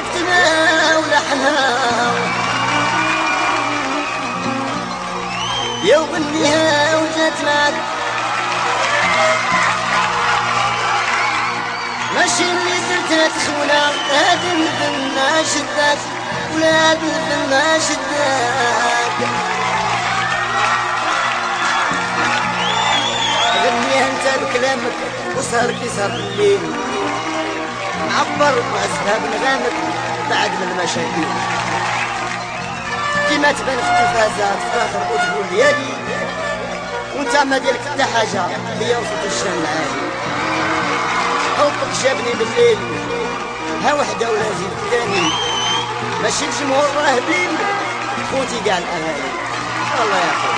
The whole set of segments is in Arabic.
يكتنا ولحنا يا وغنيها وجات معك ماشي اللي درتها تخونا هاد الفنا شداك ولا هاد شداك غنيها أنت بكلامك وسهر كيسهر الليل. معبر واسباب نغامك بعد من المشاكل كيما تبان في التلفازة تفاخر وتقول ديالي وانت ما ديالك حتى حاجة هي وصلت الشام العالي حبك جابني بالليل. ها وحدة ولا زيد الثاني ماشي الجمهور راهبين. خوتي كاع الاهالي الله يحفظك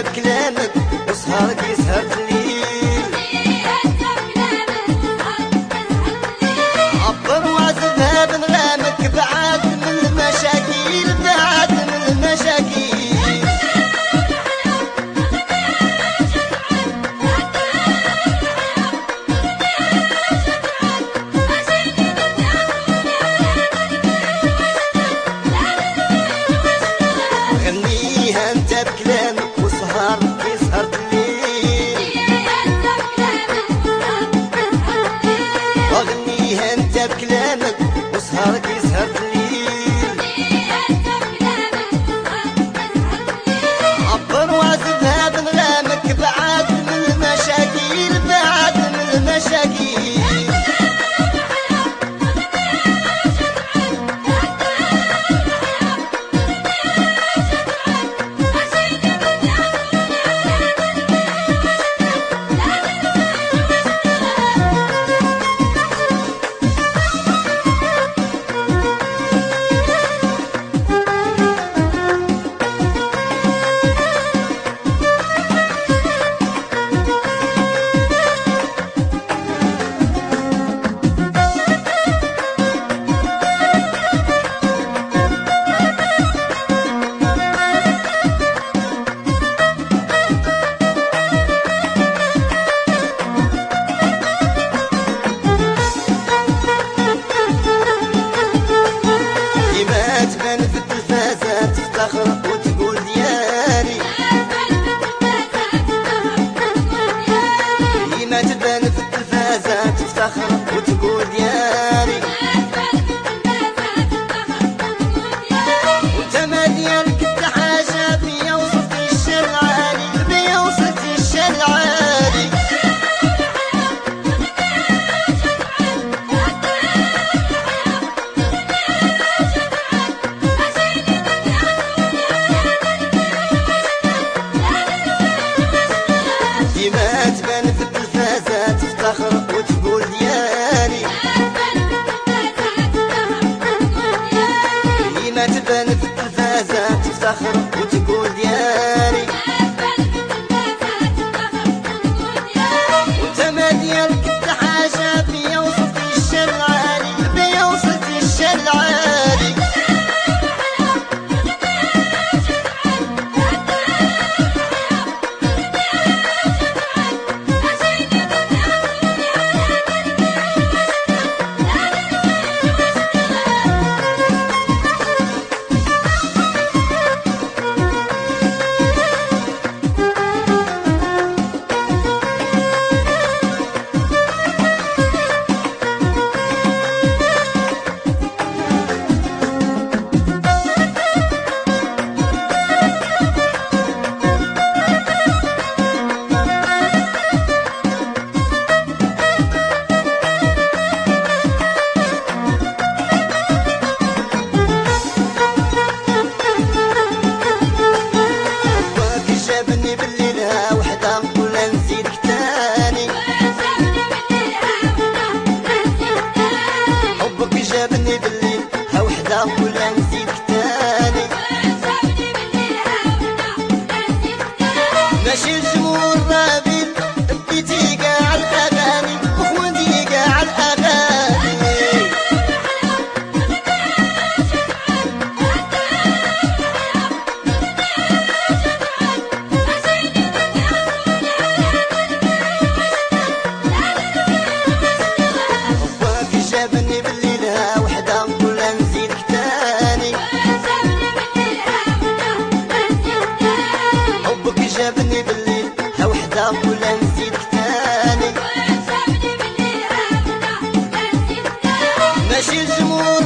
بكلامك وسهرك يسهر. تفتخر وتقول ديالي وانت ما ديالك ولا نزيدك تاني ماشي الجمهور رابيل بديتي كاع الأغاني وخوندي كاع الأغاني. حبك جابني بالليل ماشي الجمهور رابي